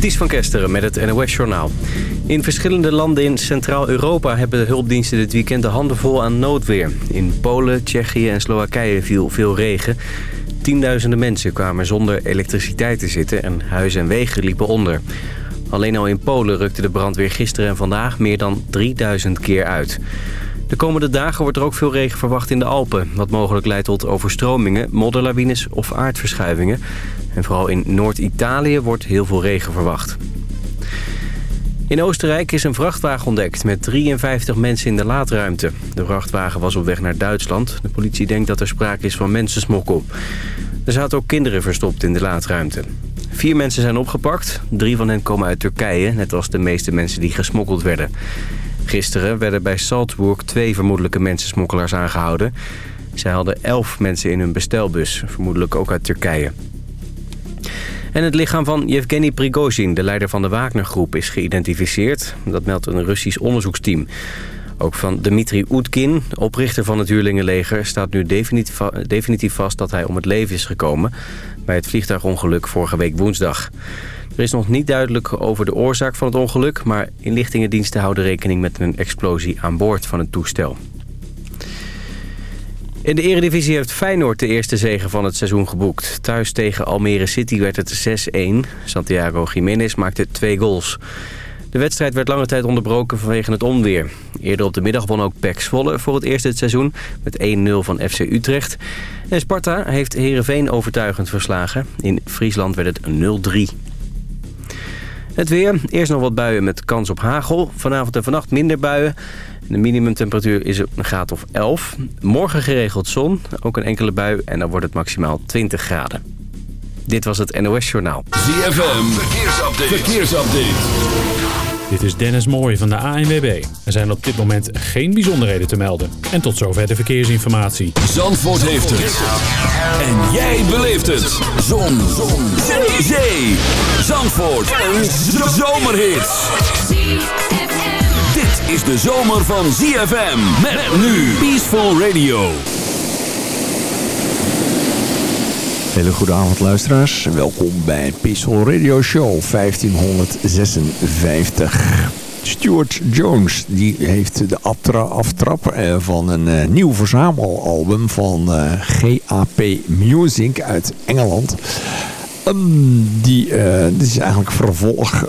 Ties van Kesteren met het NOS-journaal. In verschillende landen in Centraal-Europa hebben de hulpdiensten dit weekend de handen vol aan noodweer. In Polen, Tsjechië en Slowakije viel veel regen. Tienduizenden mensen kwamen zonder elektriciteit te zitten en huizen en wegen liepen onder. Alleen al in Polen rukte de brandweer gisteren en vandaag meer dan 3000 keer uit. De komende dagen wordt er ook veel regen verwacht in de Alpen... wat mogelijk leidt tot overstromingen, modderlawines of aardverschuivingen. En vooral in Noord-Italië wordt heel veel regen verwacht. In Oostenrijk is een vrachtwagen ontdekt met 53 mensen in de laadruimte. De vrachtwagen was op weg naar Duitsland. De politie denkt dat er sprake is van mensensmokkel. Er zaten ook kinderen verstopt in de laadruimte. Vier mensen zijn opgepakt. Drie van hen komen uit Turkije, net als de meeste mensen die gesmokkeld werden. Gisteren werden bij Salzburg twee vermoedelijke mensensmokkelaars aangehouden. Zij hadden elf mensen in hun bestelbus, vermoedelijk ook uit Turkije. En het lichaam van Yevgeny Prigozhin, de leider van de Wagner-groep, is geïdentificeerd. Dat meldt een Russisch onderzoeksteam. Ook van Dmitri Oetkin, oprichter van het huurlingenleger... staat nu definitief vast dat hij om het leven is gekomen... bij het vliegtuigongeluk vorige week woensdag. Er is nog niet duidelijk over de oorzaak van het ongeluk... maar inlichtingendiensten houden rekening met een explosie aan boord van het toestel. In de eredivisie heeft Feyenoord de eerste zege van het seizoen geboekt. Thuis tegen Almere City werd het 6-1. Santiago Jiménez maakte twee goals. De wedstrijd werd lange tijd onderbroken vanwege het onweer. Eerder op de middag won ook PEC Zwolle voor het eerst dit seizoen... met 1-0 van FC Utrecht. En Sparta heeft Heerenveen overtuigend verslagen. In Friesland werd het 0-3. Het weer. Eerst nog wat buien met kans op hagel. Vanavond en vannacht minder buien. De minimumtemperatuur is een graad of 11. Morgen geregeld zon, ook een enkele bui en dan wordt het maximaal 20 graden. Dit was het NOS Journaal. ZFM, verkeersupdate. verkeersupdate. Dit is Dennis Mooij van de ANWB. Er zijn op dit moment geen bijzonderheden te melden. En tot zover de verkeersinformatie. Zandvoort heeft het. En jij beleeft het. Zon. Zon. Zee. Zee. Zandvoort. Een zomerhit. Dit is de zomer van ZFM. Met nu Peaceful Radio. Hele goede avond luisteraars. Welkom bij Peaceful Radio Show 1556. Stuart Jones die heeft de aftrap eh, van een eh, nieuw verzamelalbum van eh, GAP Music uit Engeland. Um, die, dit is eigenlijk vervolg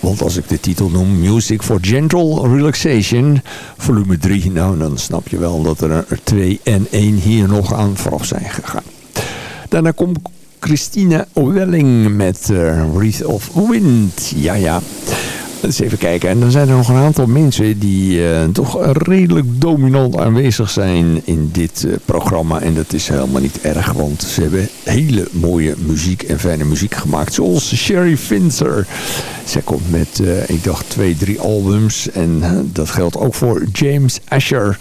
want als ik de titel noem Music for Gentle Relaxation, volume 3, nou dan snap je wel dat er 2 en 1 hier nog aan vooraf zijn gegaan. Daarna komt Christina Welling met uh, Wreath of Wind. Ja, ja. Eens even kijken. En dan zijn er nog een aantal mensen die uh, toch redelijk dominant aanwezig zijn in dit uh, programma. En dat is helemaal niet erg, want ze hebben hele mooie muziek en fijne muziek gemaakt. Zoals Sherry Finzer. Zij komt met, uh, ik dacht, twee, drie albums. En dat geldt ook voor James Asher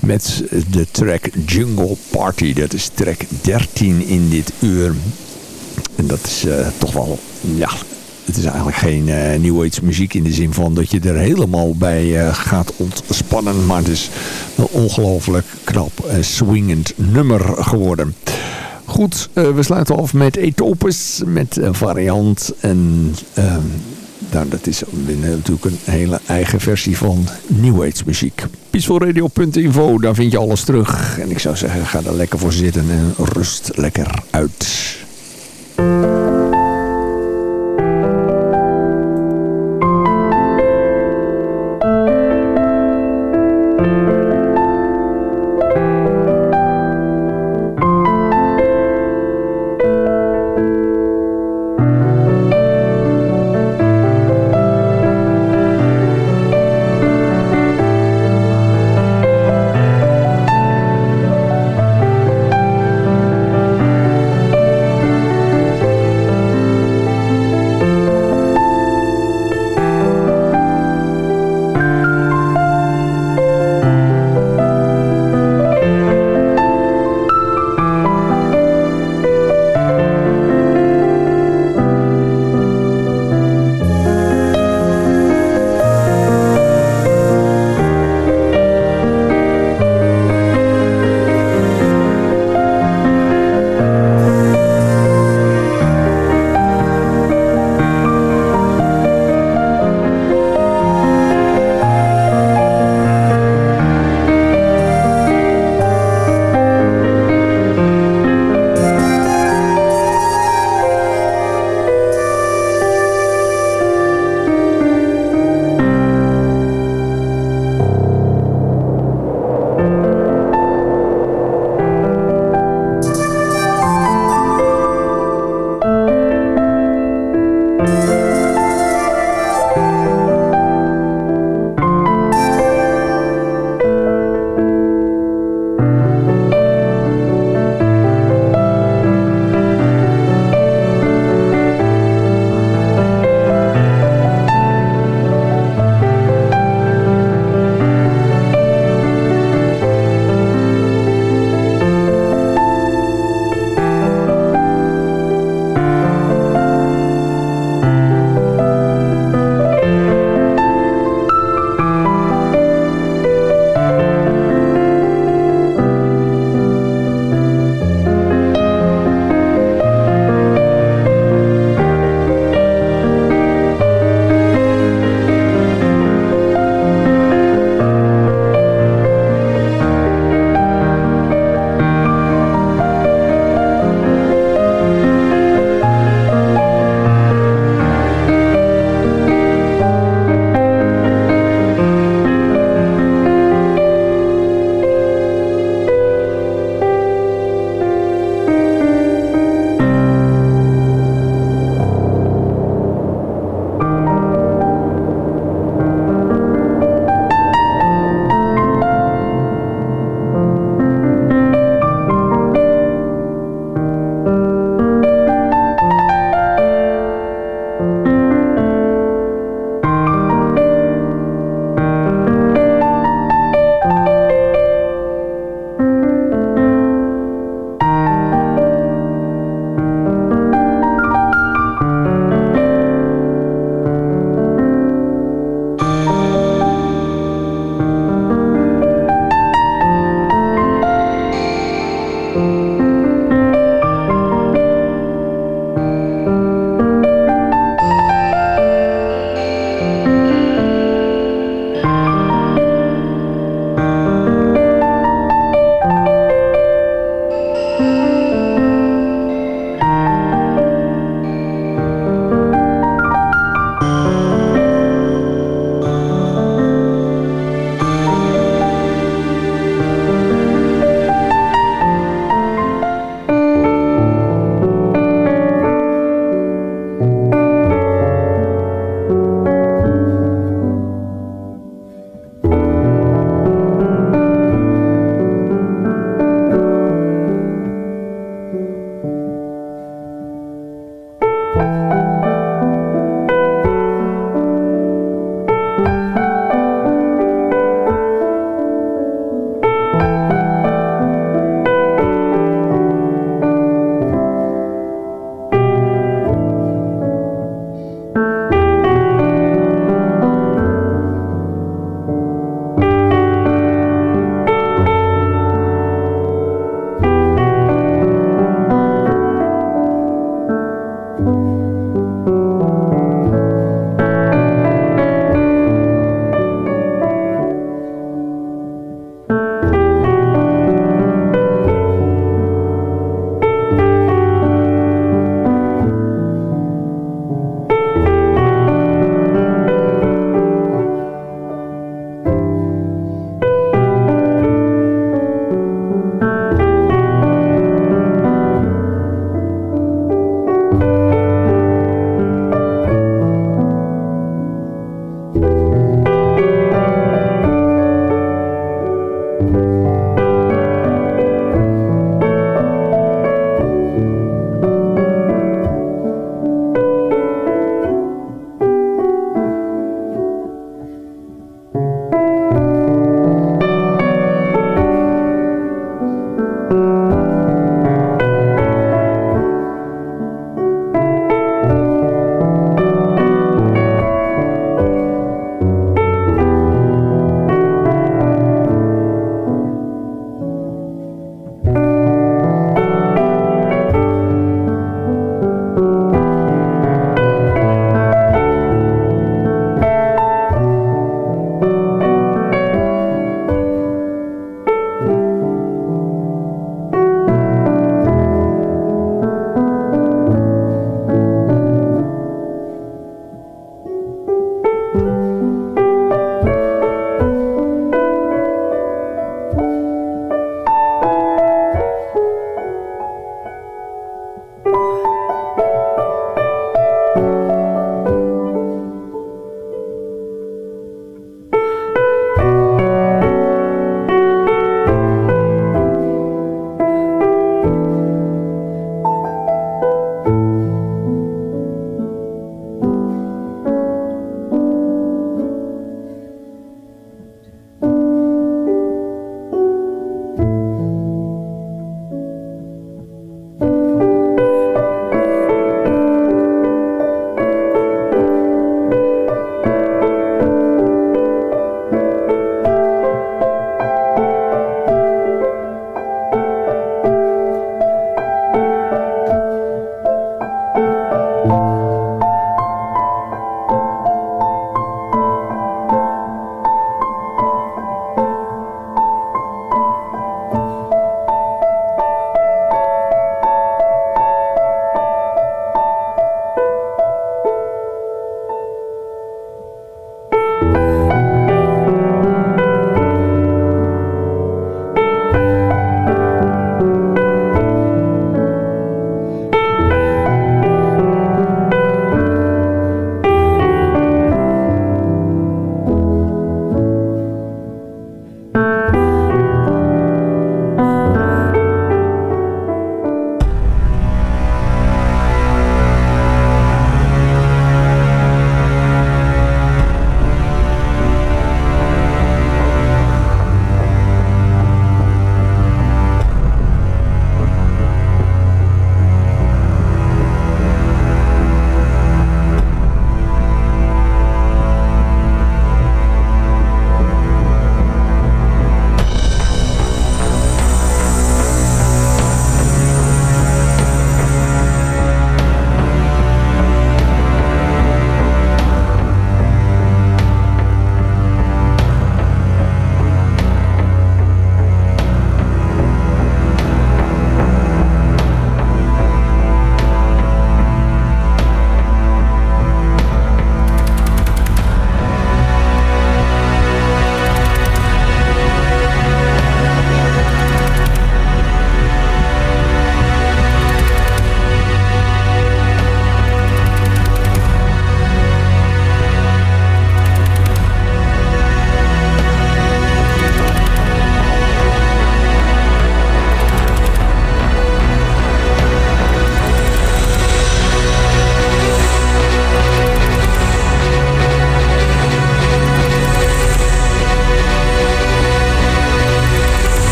met de track Jungle Party. Dat is track 13 in dit uur. En dat is toch wel, ja, het is eigenlijk geen uh, New Age muziek in de zin van dat je er helemaal bij uh, gaat ontspannen. Maar het is een ongelooflijk knap uh, swingend nummer geworden. Goed, we sluiten af met Etopus, met een variant. En ehm, nou, dat is natuurlijk een hele eigen versie van New Age muziek. Peacefulradio.info, daar vind je alles terug. En ik zou zeggen, ga er lekker voor zitten en rust lekker uit. Música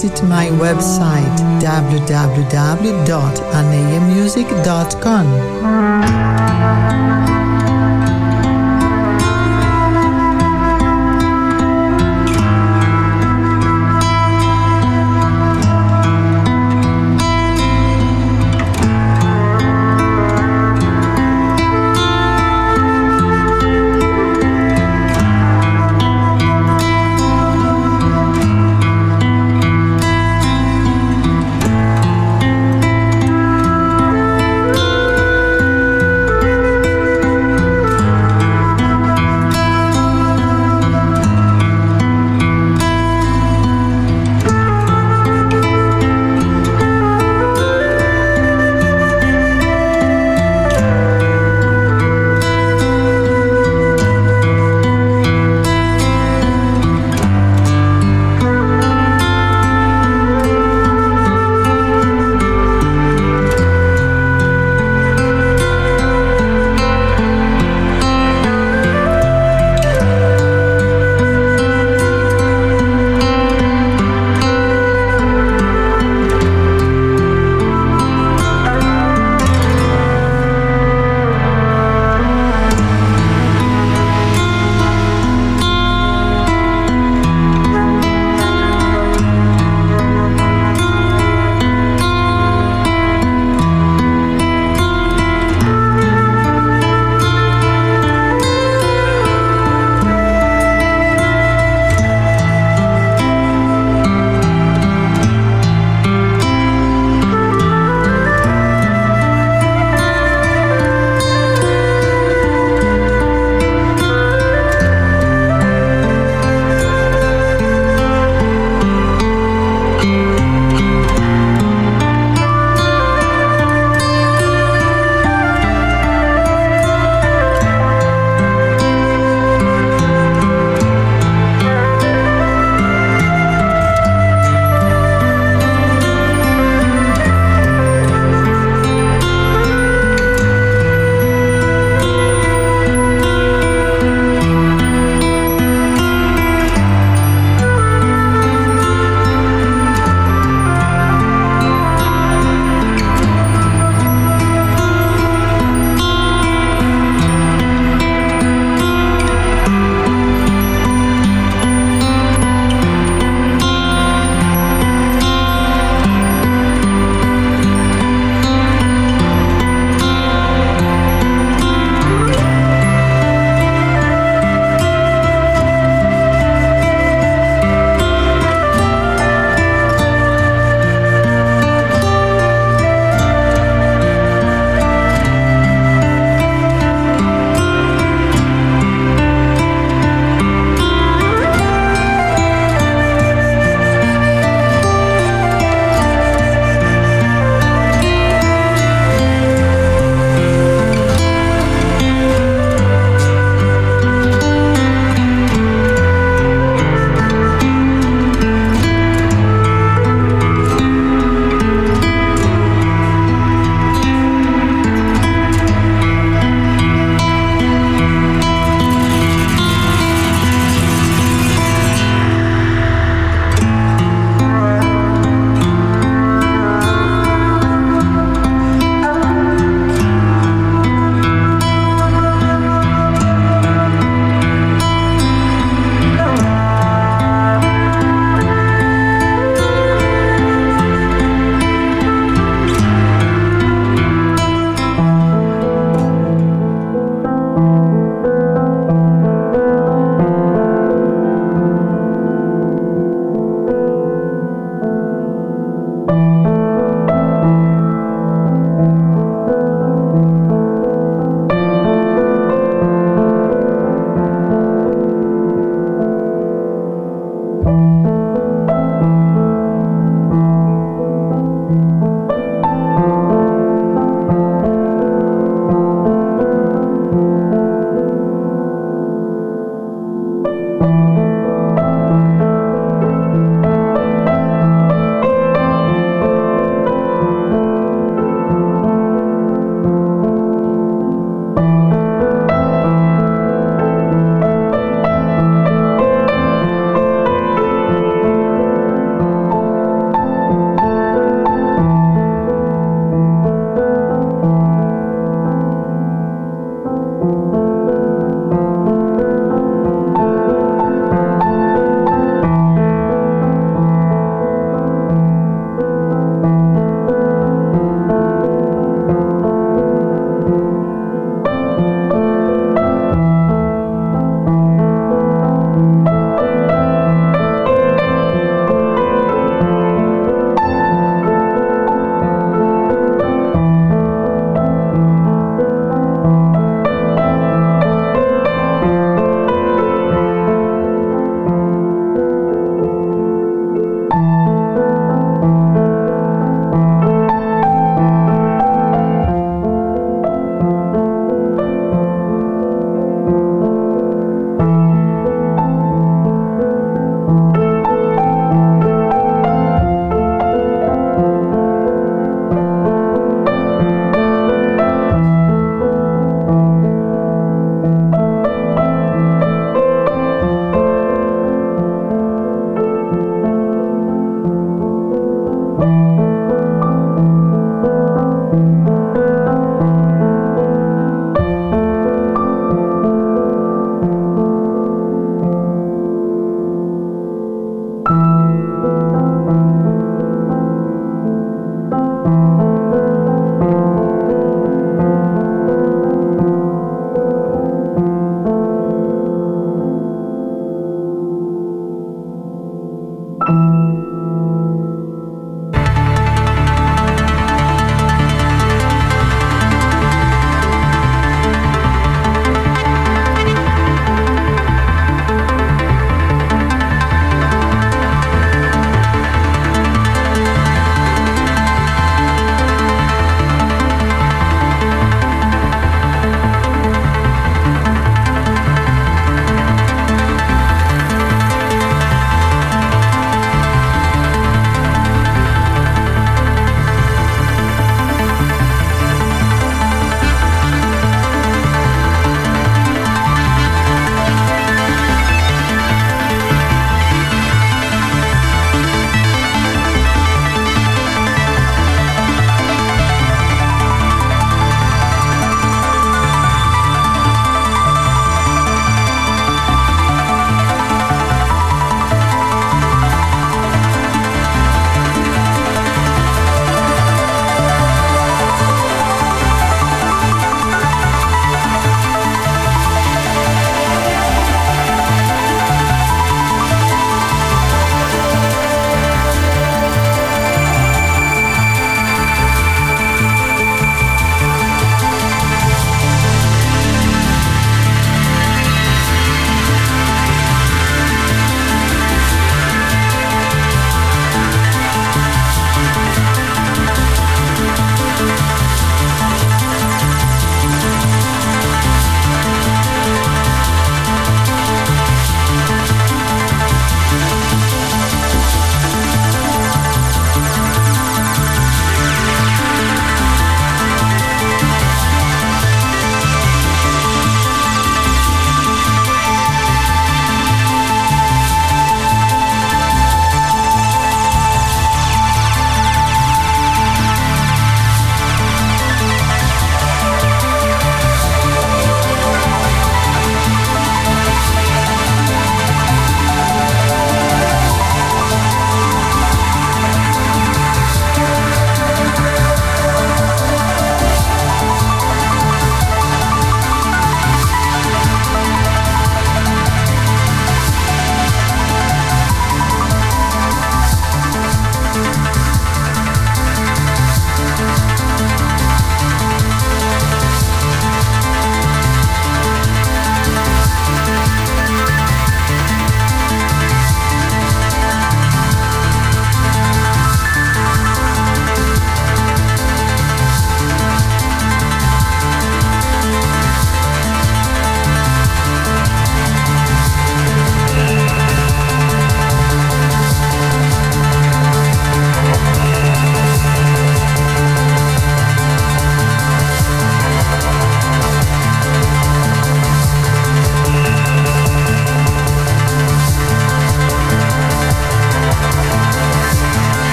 visit my website www.aneamusic.com.